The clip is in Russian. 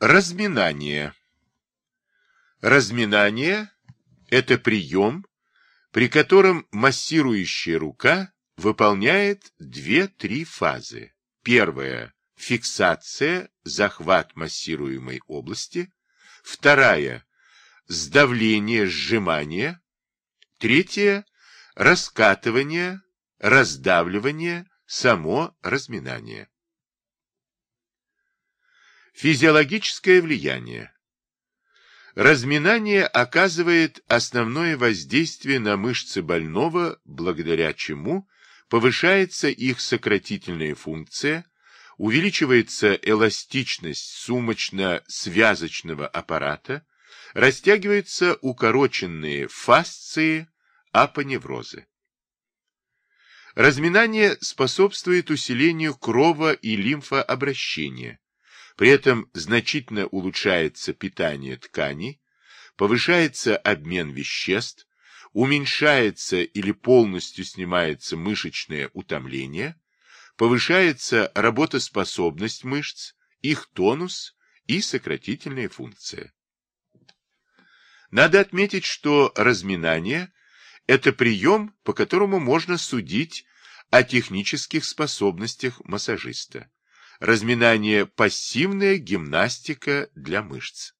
Разминание. Разминание – это прием, при котором массирующая рука выполняет две-три фазы. Первая – фиксация, захват массируемой области. Вторая – сдавление, сжимание. Третья – раскатывание, раздавливание, само разминание. Физиологическое влияние. Разминание оказывает основное воздействие на мышцы больного, благодаря чему повышается их сократительная функция, увеличивается эластичность сумочно-связочного аппарата, растягиваются укороченные фасции, апоневрозы. Разминание способствует усилению крово- и лимфообращения, при этом значительно улучшается питание тканей, повышается обмен веществ, уменьшается или полностью снимается мышечное утомление, повышается работоспособность мышц, их тонус и сократительная функция. Надо отметить, что разминание – это прием, по которому можно судить о технических способностях массажиста. Разминание – пассивная гимнастика для мышц.